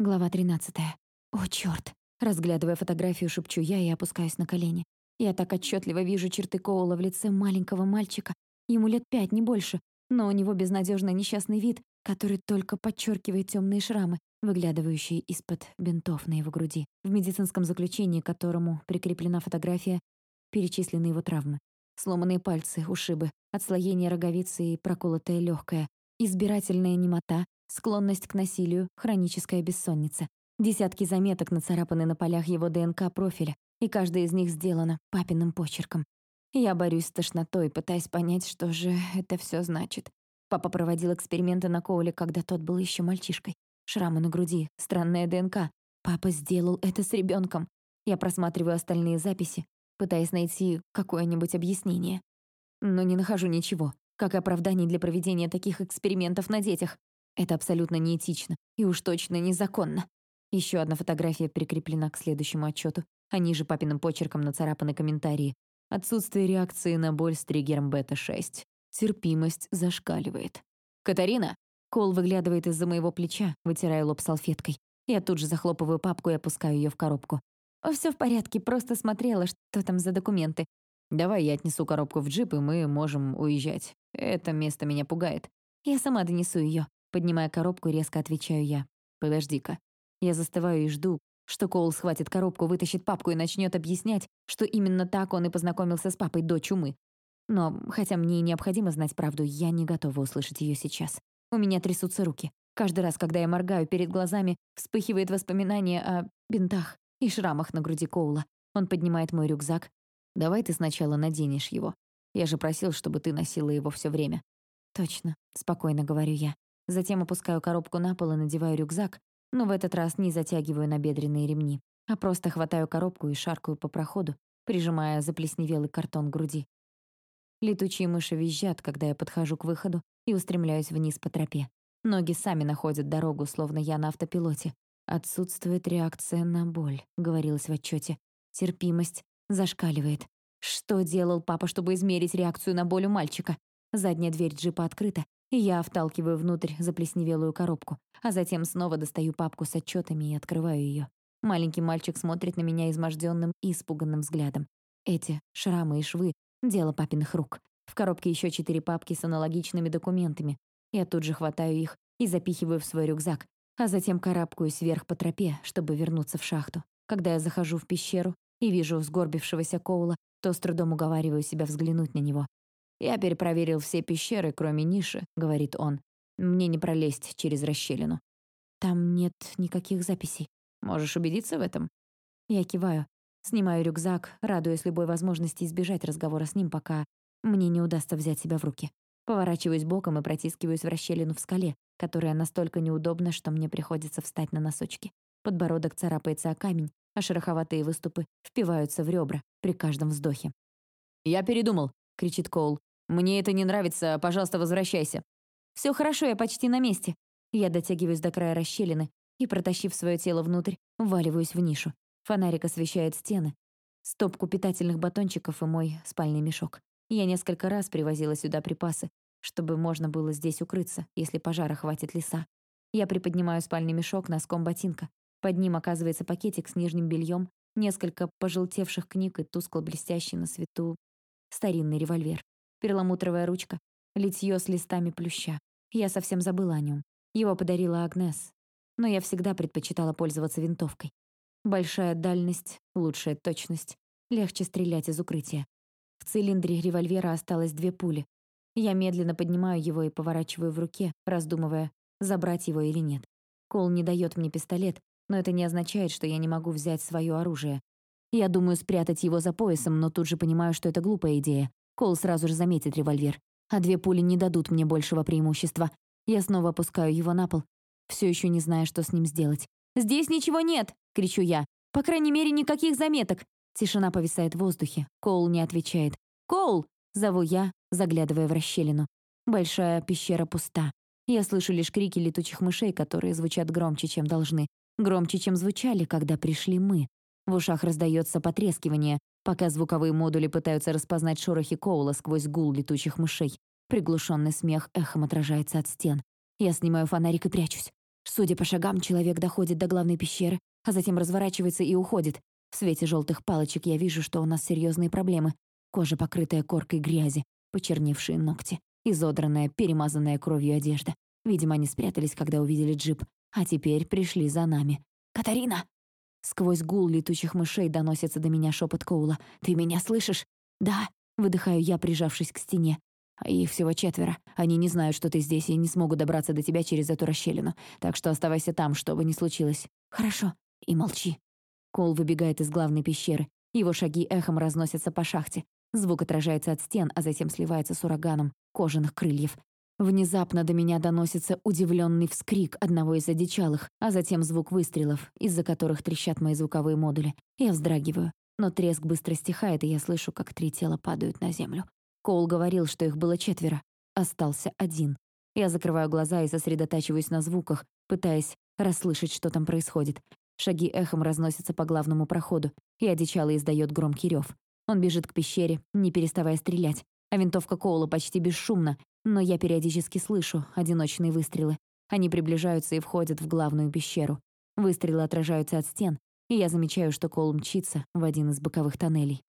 Глава 13. О, чёрт! Разглядывая фотографию, шепчу я и опускаюсь на колени. Я так отчетливо вижу черты Коула в лице маленького мальчика. Ему лет пять, не больше, но у него безнадежно несчастный вид, который только подчеркивает темные шрамы, выглядывающие из-под бинтов на его груди. В медицинском заключении, к которому прикреплена фотография, перечислены его травмы. Сломанные пальцы, ушибы, отслоение роговицы и проколотая легкая, избирательная немота, Склонность к насилию, хроническая бессонница. Десятки заметок нацарапаны на полях его ДНК-профиля, и каждая из них сделана папиным почерком. Я борюсь с тошнотой, пытаясь понять, что же это все значит. Папа проводил эксперименты на Коуле, когда тот был еще мальчишкой. Шрамы на груди, странная ДНК. Папа сделал это с ребенком. Я просматриваю остальные записи, пытаясь найти какое-нибудь объяснение. Но не нахожу ничего, как оправданий для проведения таких экспериментов на детях. Это абсолютно неэтично и уж точно незаконно. Еще одна фотография прикреплена к следующему отчету, а ниже папиным почерком нацарапаны комментарии. Отсутствие реакции на боль с триггером бета-6. Терпимость зашкаливает. «Катарина!» Кол выглядывает из-за моего плеча, вытирая лоб салфеткой. Я тут же захлопываю папку и опускаю ее в коробку. Все в порядке, просто смотрела, что там за документы. Давай я отнесу коробку в джип, и мы можем уезжать. Это место меня пугает. Я сама донесу ее. Поднимая коробку, резко отвечаю я. «Подожди-ка». Я застываю и жду, что Коул схватит коробку, вытащит папку и начнет объяснять, что именно так он и познакомился с папой до чумы. Но, хотя мне и необходимо знать правду, я не готова услышать ее сейчас. У меня трясутся руки. Каждый раз, когда я моргаю, перед глазами вспыхивает воспоминание о бинтах и шрамах на груди Коула. Он поднимает мой рюкзак. «Давай ты сначала наденешь его. Я же просил, чтобы ты носила его все время». «Точно», — спокойно говорю я. Затем опускаю коробку на пол и надеваю рюкзак, но в этот раз не затягиваю набедренные ремни, а просто хватаю коробку и шаркаю по проходу, прижимая заплесневелый картон к груди. Летучие мыши визжат, когда я подхожу к выходу и устремляюсь вниз по тропе. Ноги сами находят дорогу, словно я на автопилоте. «Отсутствует реакция на боль», — говорилось в отчете. «Терпимость зашкаливает». Что делал папа, чтобы измерить реакцию на боль у мальчика? Задняя дверь джипа открыта, я вталкиваю внутрь заплесневелую коробку, а затем снова достаю папку с отчетами и открываю ее. Маленький мальчик смотрит на меня изможденным и испуганным взглядом. Эти шрамы и швы — дело папиных рук. В коробке еще четыре папки с аналогичными документами. Я тут же хватаю их и запихиваю в свой рюкзак, а затем карабкаюсь вверх по тропе, чтобы вернуться в шахту. Когда я захожу в пещеру и вижу сгорбившегося Коула, то с трудом уговариваю себя взглянуть на него. «Я перепроверил все пещеры, кроме ниши», — говорит он. «Мне не пролезть через расщелину». «Там нет никаких записей». «Можешь убедиться в этом?» Я киваю. Снимаю рюкзак, радуясь любой возможности избежать разговора с ним, пока мне не удастся взять себя в руки. Поворачиваюсь боком и протискиваюсь в расщелину в скале, которая настолько неудобна, что мне приходится встать на носочки. Подбородок царапается о камень, а шероховатые выступы впиваются в ребра при каждом вздохе. «Я передумал», — кричит Коул. «Мне это не нравится, пожалуйста, возвращайся». «Все хорошо, я почти на месте». Я дотягиваюсь до края расщелины и, протащив свое тело внутрь, вваливаюсь в нишу. Фонарик освещает стены, стопку питательных батончиков и мой спальный мешок. Я несколько раз привозила сюда припасы, чтобы можно было здесь укрыться, если пожара хватит леса. Я приподнимаю спальный мешок носком ботинка. Под ним оказывается пакетик с нижним бельем, несколько пожелтевших книг и тускло блестящий на свету старинный револьвер перламутровая ручка, литье с листами плюща. Я совсем забыла о нем. Его подарила Агнес. Но я всегда предпочитала пользоваться винтовкой. Большая дальность, лучшая точность, легче стрелять из укрытия. В цилиндре револьвера осталось две пули. Я медленно поднимаю его и поворачиваю в руке, раздумывая, забрать его или нет. Кол не дает мне пистолет, но это не означает, что я не могу взять свое оружие. Я думаю спрятать его за поясом, но тут же понимаю, что это глупая идея. Кол сразу же заметит револьвер. А две пули не дадут мне большего преимущества. Я снова опускаю его на пол, все еще не зная, что с ним сделать. «Здесь ничего нет!» — кричу я. «По крайней мере, никаких заметок!» Тишина повисает в воздухе. Коул не отвечает. «Коул!» — зову я, заглядывая в расщелину. Большая пещера пуста. Я слышу лишь крики летучих мышей, которые звучат громче, чем должны. Громче, чем звучали, когда пришли мы. В ушах раздается потрескивание, пока звуковые модули пытаются распознать шорохи Коула сквозь гул летучих мышей. Приглушенный смех эхом отражается от стен. Я снимаю фонарик и прячусь. Судя по шагам, человек доходит до главной пещеры, а затем разворачивается и уходит. В свете желтых палочек я вижу, что у нас серьезные проблемы. Кожа, покрытая коркой грязи, почерневшие ногти, изодранная, перемазанная кровью одежда. Видимо, они спрятались, когда увидели джип, а теперь пришли за нами. «Катарина!» Сквозь гул летучих мышей доносится до меня шепот Коула. «Ты меня слышишь?» «Да», — выдыхаю я, прижавшись к стене. «Их всего четверо. Они не знают, что ты здесь, и не смогут добраться до тебя через эту расщелину. Так что оставайся там, что бы ни случилось». «Хорошо. И молчи». Коул выбегает из главной пещеры. Его шаги эхом разносятся по шахте. Звук отражается от стен, а затем сливается с ураганом кожаных крыльев. Внезапно до меня доносится удивленный вскрик одного из одичалых, а затем звук выстрелов, из-за которых трещат мои звуковые модули. Я вздрагиваю, но треск быстро стихает, и я слышу, как три тела падают на землю. Коул говорил, что их было четверо. Остался один. Я закрываю глаза и сосредотачиваюсь на звуках, пытаясь расслышать, что там происходит. Шаги эхом разносятся по главному проходу, и одичалый издает громкий рев. Он бежит к пещере, не переставая стрелять, а винтовка Коула почти бесшумна, но я периодически слышу одиночные выстрелы. Они приближаются и входят в главную пещеру. Выстрелы отражаются от стен, и я замечаю, что Коул мчится в один из боковых тоннелей.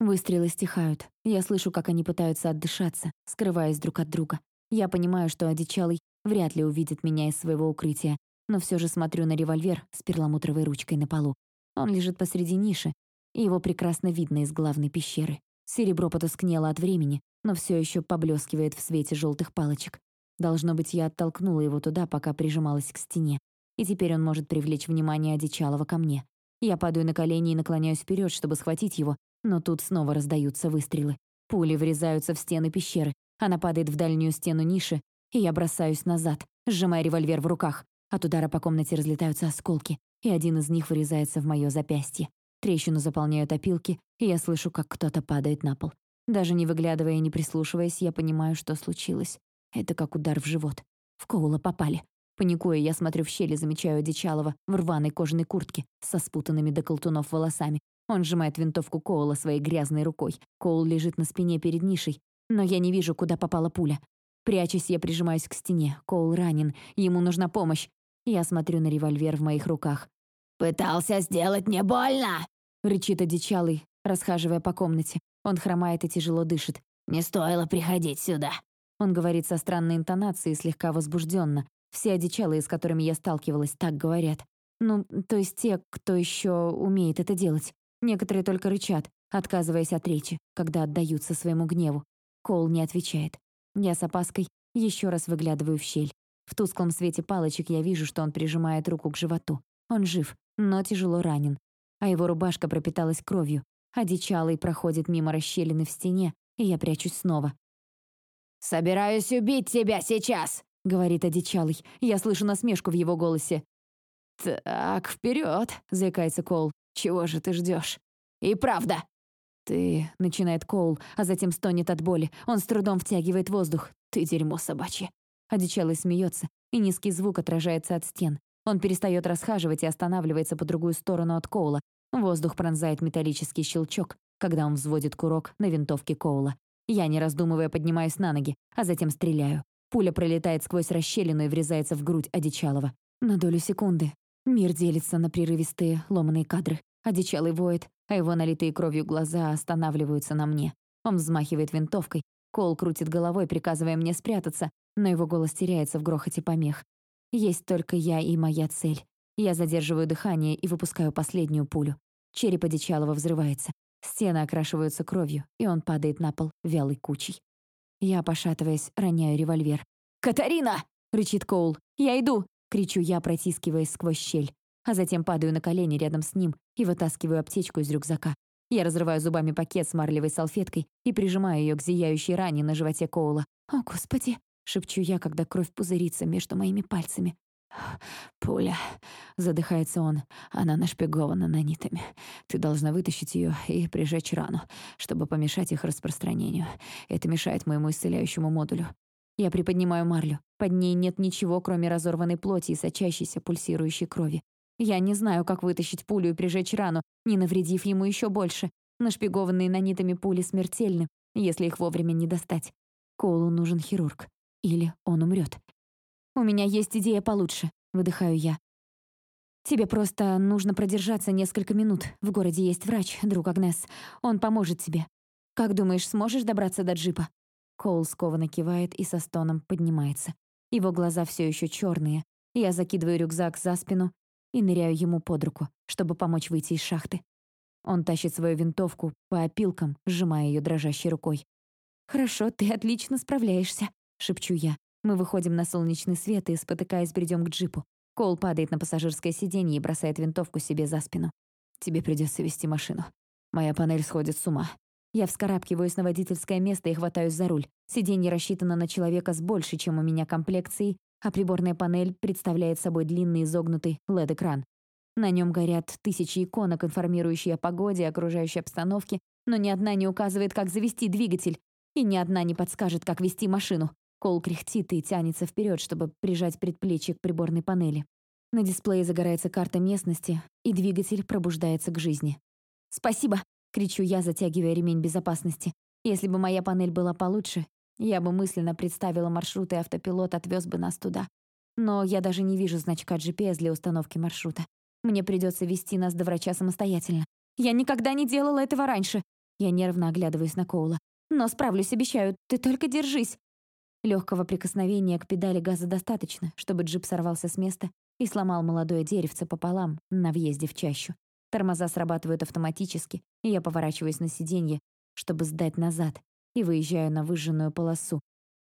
Выстрелы стихают. Я слышу, как они пытаются отдышаться, скрываясь друг от друга. Я понимаю, что одичалый вряд ли увидит меня из своего укрытия, но все же смотрю на револьвер с перламутровой ручкой на полу. Он лежит посреди ниши, и его прекрасно видно из главной пещеры. Серебро потускнело от времени, но все еще поблескивает в свете желтых палочек. Должно быть, я оттолкнула его туда, пока прижималась к стене. И теперь он может привлечь внимание одичалого ко мне. Я падаю на колени и наклоняюсь вперед, чтобы схватить его, но тут снова раздаются выстрелы. Пули врезаются в стены пещеры. Она падает в дальнюю стену ниши, и я бросаюсь назад, сжимая револьвер в руках. От удара по комнате разлетаются осколки, и один из них вырезается в мое запястье. Трещину заполняют опилки, и я слышу, как кто-то падает на пол. Даже не выглядывая и не прислушиваясь, я понимаю, что случилось. Это как удар в живот. В Коула попали. Паникуя, я смотрю в щели, замечаю Дичалова в рваной кожаной куртке со спутанными до колтунов волосами. Он сжимает винтовку Коула своей грязной рукой. Коул лежит на спине перед нишей, но я не вижу, куда попала пуля. Прячась, я прижимаюсь к стене. Коул ранен, ему нужна помощь. Я смотрю на револьвер в моих руках. «Пытался сделать мне больно!» Рычит одичалый, расхаживая по комнате. Он хромает и тяжело дышит. «Не стоило приходить сюда». Он говорит со странной интонацией, слегка возбужденно. Все одичалые, с которыми я сталкивалась, так говорят. Ну, то есть те, кто еще умеет это делать. Некоторые только рычат, отказываясь от речи, когда отдаются своему гневу. Кол не отвечает. Я с опаской еще раз выглядываю в щель. В тусклом свете палочек я вижу, что он прижимает руку к животу. Он жив, но тяжело ранен а его рубашка пропиталась кровью. Одичалый проходит мимо расщелины в стене, и я прячусь снова. «Собираюсь убить тебя сейчас!» — говорит одичалый. Я слышу насмешку в его голосе. «Так, вперед, заикается Коул. «Чего же ты ждешь? «И правда!» «Ты...» — начинает Коул, а затем стонет от боли. Он с трудом втягивает воздух. «Ты дерьмо собачье!» Одичалый смеется, и низкий звук отражается от стен. Он перестает расхаживать и останавливается по другую сторону от Коула, Воздух пронзает металлический щелчок, когда он взводит курок на винтовке Коула. Я, не раздумывая, поднимаюсь на ноги, а затем стреляю. Пуля пролетает сквозь расщелину и врезается в грудь Одичалова. На долю секунды мир делится на прерывистые, ломаные кадры. Одичалый воет, а его налитые кровью глаза останавливаются на мне. Он взмахивает винтовкой. Кол крутит головой, приказывая мне спрятаться, но его голос теряется в грохоте помех. Есть только я и моя цель. Я задерживаю дыхание и выпускаю последнюю пулю. Череп одичалого взрывается. Стены окрашиваются кровью, и он падает на пол вялой кучей. Я, пошатываясь, роняю револьвер. «Катарина!» — рычит Коул. «Я иду!» — кричу я, протискиваясь сквозь щель. А затем падаю на колени рядом с ним и вытаскиваю аптечку из рюкзака. Я разрываю зубами пакет с марлевой салфеткой и прижимаю ее к зияющей ране на животе Коула. «О, Господи!» — шепчу я, когда кровь пузырится между моими пальцами. «Пуля», — задыхается он, — «она нашпигована нанитами. Ты должна вытащить ее и прижечь рану, чтобы помешать их распространению. Это мешает моему исцеляющему модулю». Я приподнимаю марлю. Под ней нет ничего, кроме разорванной плоти и сочащейся пульсирующей крови. Я не знаю, как вытащить пулю и прижечь рану, не навредив ему еще больше. Нашпигованные нанитами пули смертельны, если их вовремя не достать. Коулу нужен хирург. Или он умрет. «У меня есть идея получше», выдыхаю я. Тебе просто нужно продержаться несколько минут. В городе есть врач, друг Агнес. Он поможет тебе. Как думаешь, сможешь добраться до джипа?» Коул скованно кивает и со стоном поднимается. Его глаза все еще черные. Я закидываю рюкзак за спину и ныряю ему под руку, чтобы помочь выйти из шахты. Он тащит свою винтовку по опилкам, сжимая ее дрожащей рукой. «Хорошо, ты отлично справляешься», — шепчу я. Мы выходим на солнечный свет и, спотыкаясь, бредем к джипу. Кол падает на пассажирское сиденье и бросает винтовку себе за спину. «Тебе придется вести машину. Моя панель сходит с ума». Я вскарабкиваюсь на водительское место и хватаюсь за руль. Сиденье рассчитано на человека с большей, чем у меня, комплекцией, а приборная панель представляет собой длинный изогнутый LED-экран. На нем горят тысячи иконок, информирующие о погоде и окружающей обстановке, но ни одна не указывает, как завести двигатель, и ни одна не подскажет, как вести машину. Кол кряхтит и тянется вперед, чтобы прижать предплечье к приборной панели. На дисплее загорается карта местности, и двигатель пробуждается к жизни. «Спасибо!» — кричу я, затягивая ремень безопасности. Если бы моя панель была получше, я бы мысленно представила маршрут, и автопилот отвез бы нас туда. Но я даже не вижу значка GPS для установки маршрута. Мне придется вести нас до врача самостоятельно. Я никогда не делала этого раньше. Я нервно оглядываюсь на Коула. Но справлюсь, обещаю. Ты только держись. Легкого прикосновения к педали газа достаточно, чтобы джип сорвался с места и сломал молодое деревце пополам на въезде в чащу. Тормоза срабатывают автоматически, и я поворачиваюсь на сиденье, чтобы сдать назад, и выезжаю на выжженную полосу,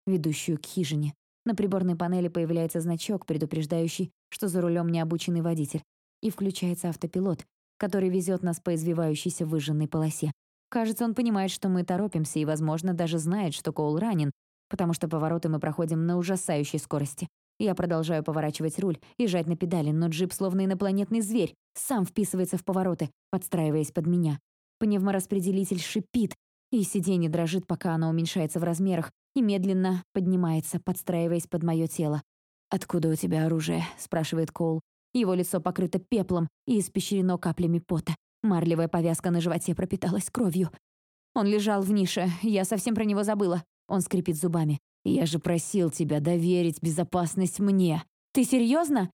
ведущую к хижине. На приборной панели появляется значок, предупреждающий, что за рулем необученный водитель, и включается автопилот, который везет нас по извивающейся выжженной полосе. Кажется, он понимает, что мы торопимся и, возможно, даже знает, что Коул ранен, потому что повороты мы проходим на ужасающей скорости. Я продолжаю поворачивать руль и жать на педали, но джип, словно инопланетный зверь, сам вписывается в повороты, подстраиваясь под меня. Пневмораспределитель шипит, и сиденье дрожит, пока оно уменьшается в размерах, и медленно поднимается, подстраиваясь под мое тело. «Откуда у тебя оружие?» — спрашивает Коул. Его лицо покрыто пеплом и испещрено каплями пота. Марлевая повязка на животе пропиталась кровью. Он лежал в нише, я совсем про него забыла. Он скрипит зубами. «Я же просил тебя доверить безопасность мне. Ты серьезно?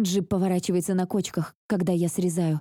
Джип поворачивается на кочках, когда я срезаю.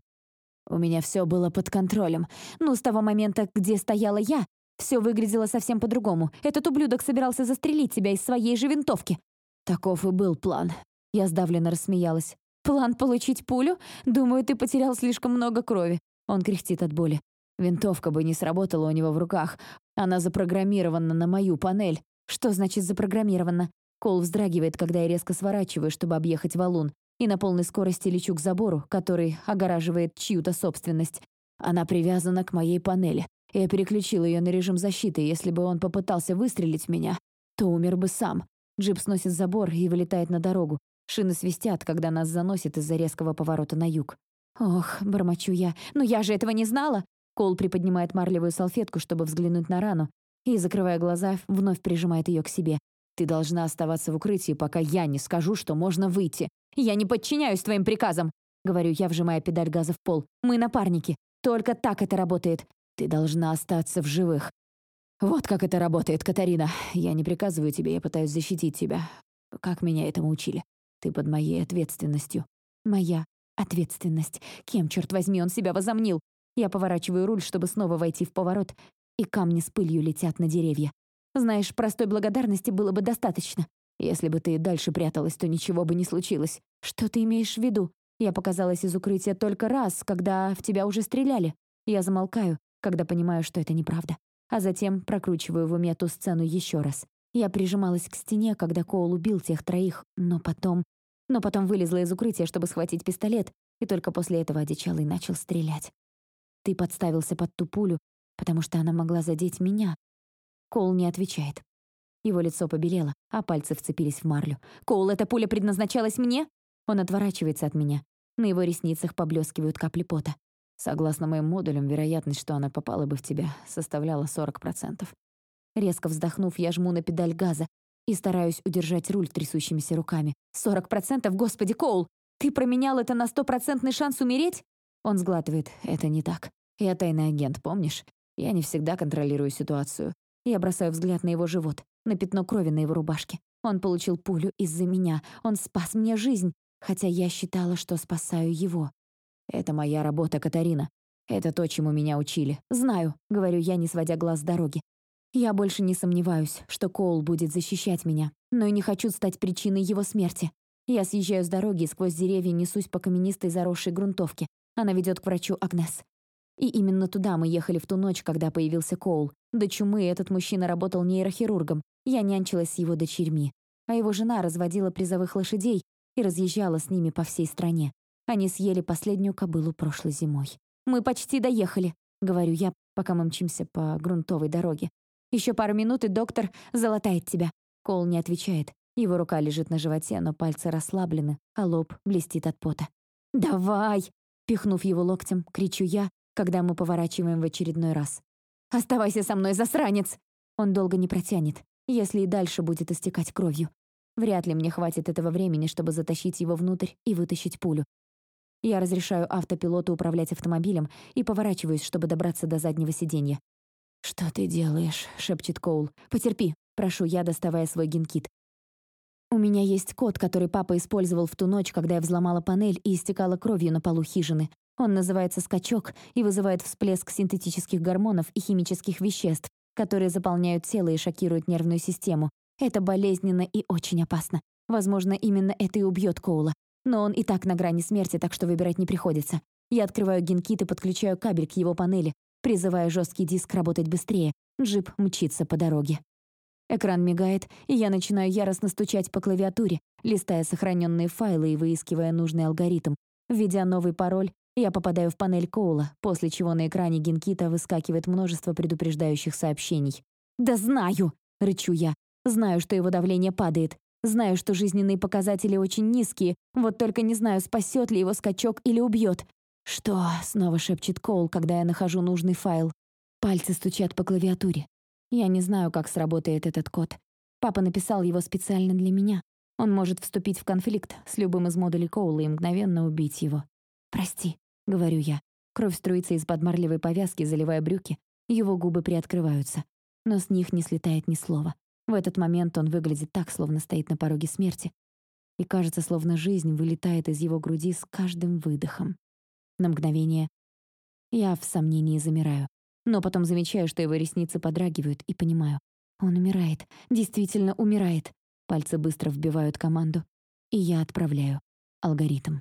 У меня все было под контролем. Ну, с того момента, где стояла я, все выглядело совсем по-другому. Этот ублюдок собирался застрелить тебя из своей же винтовки. Таков и был план. Я сдавленно рассмеялась. «План получить пулю? Думаю, ты потерял слишком много крови». Он кряхтит от боли. Винтовка бы не сработала у него в руках. Она запрограммирована на мою панель. Что значит запрограммирована? Кол вздрагивает, когда я резко сворачиваю, чтобы объехать валун, и на полной скорости лечу к забору, который огораживает чью-то собственность. Она привязана к моей панели. Я переключил ее на режим защиты, если бы он попытался выстрелить в меня, то умер бы сам. Джип сносит забор и вылетает на дорогу. Шины свистят, когда нас заносит из-за резкого поворота на юг. «Ох», — бормочу я, — «но я же этого не знала!» Кол приподнимает марлевую салфетку, чтобы взглянуть на рану, и, закрывая глаза, вновь прижимает ее к себе. «Ты должна оставаться в укрытии, пока я не скажу, что можно выйти. Я не подчиняюсь твоим приказам!» — говорю я, вжимая педаль газа в пол. «Мы напарники. Только так это работает. Ты должна остаться в живых. Вот как это работает, Катарина. Я не приказываю тебе, я пытаюсь защитить тебя. Как меня этому учили? Ты под моей ответственностью. Моя ответственность. Кем, черт возьми, он себя возомнил? Я поворачиваю руль, чтобы снова войти в поворот, и камни с пылью летят на деревья. Знаешь, простой благодарности было бы достаточно. Если бы ты дальше пряталась, то ничего бы не случилось. Что ты имеешь в виду? Я показалась из укрытия только раз, когда в тебя уже стреляли. Я замолкаю, когда понимаю, что это неправда. А затем прокручиваю в уме ту сцену еще раз. Я прижималась к стене, когда Коул убил тех троих, но потом... Но потом вылезла из укрытия, чтобы схватить пистолет, и только после этого одичалый начал стрелять. Ты подставился под ту пулю, потому что она могла задеть меня. Коул не отвечает. Его лицо побелело, а пальцы вцепились в марлю. «Коул, эта пуля предназначалась мне?» Он отворачивается от меня. На его ресницах поблескивают капли пота. Согласно моим модулям, вероятность, что она попала бы в тебя, составляла 40%. Резко вздохнув, я жму на педаль газа и стараюсь удержать руль трясущимися руками. «40%? Господи, Коул! Ты променял это на стопроцентный шанс умереть?» Он сглатывает. «Это не так. Я тайный агент, помнишь? Я не всегда контролирую ситуацию. Я бросаю взгляд на его живот, на пятно крови на его рубашке. Он получил пулю из-за меня. Он спас мне жизнь. хотя я считала, что спасаю его. «Это моя работа, Катарина. Это то, чему меня учили. Знаю», — говорю я, не сводя глаз с дороги. Я больше не сомневаюсь, что Коул будет защищать меня, но и не хочу стать причиной его смерти. Я съезжаю с дороги и сквозь деревья несусь по каменистой заросшей грунтовке. Она ведет к врачу Агнес. И именно туда мы ехали в ту ночь, когда появился Коул. До чумы этот мужчина работал нейрохирургом. Я нянчилась с его дочерьми. А его жена разводила призовых лошадей и разъезжала с ними по всей стране. Они съели последнюю кобылу прошлой зимой. «Мы почти доехали», — говорю я, пока мы мчимся по грунтовой дороге. Еще пару минут, и доктор залатает тебя». Коул не отвечает. Его рука лежит на животе, но пальцы расслаблены, а лоб блестит от пота. «Давай!» — пихнув его локтем, кричу я, когда мы поворачиваем в очередной раз. «Оставайся со мной, засранец!» Он долго не протянет, если и дальше будет истекать кровью. Вряд ли мне хватит этого времени, чтобы затащить его внутрь и вытащить пулю. Я разрешаю автопилоту управлять автомобилем и поворачиваюсь, чтобы добраться до заднего сиденья. «Что ты делаешь?» — шепчет Коул. «Потерпи», — прошу я, доставая свой генкит. У меня есть код, который папа использовал в ту ночь, когда я взломала панель и истекала кровью на полу хижины. Он называется «скачок» и вызывает всплеск синтетических гормонов и химических веществ, которые заполняют тело и шокируют нервную систему. Это болезненно и очень опасно. Возможно, именно это и убьет Коула. Но он и так на грани смерти, так что выбирать не приходится. Я открываю генкит и подключаю кабель к его панели, призывая жесткий диск работать быстрее. Джип мчится по дороге. Экран мигает, и я начинаю яростно стучать по клавиатуре, листая сохраненные файлы и выискивая нужный алгоритм. Введя новый пароль, я попадаю в панель Коула, после чего на экране Генкита выскакивает множество предупреждающих сообщений. «Да знаю!» — рычу я. «Знаю, что его давление падает. Знаю, что жизненные показатели очень низкие, вот только не знаю, спасет ли его скачок или убьет. «Что?» — снова шепчет Коул, когда я нахожу нужный файл. Пальцы стучат по клавиатуре. Я не знаю, как сработает этот код. Папа написал его специально для меня. Он может вступить в конфликт с любым из модулей Коула и мгновенно убить его. «Прости», — говорю я. Кровь струится из-под марлевой повязки, заливая брюки. Его губы приоткрываются. Но с них не слетает ни слова. В этот момент он выглядит так, словно стоит на пороге смерти. И кажется, словно жизнь вылетает из его груди с каждым выдохом. На мгновение я в сомнении замираю. Но потом замечаю, что его ресницы подрагивают, и понимаю. Он умирает. Действительно умирает. Пальцы быстро вбивают команду. И я отправляю алгоритм.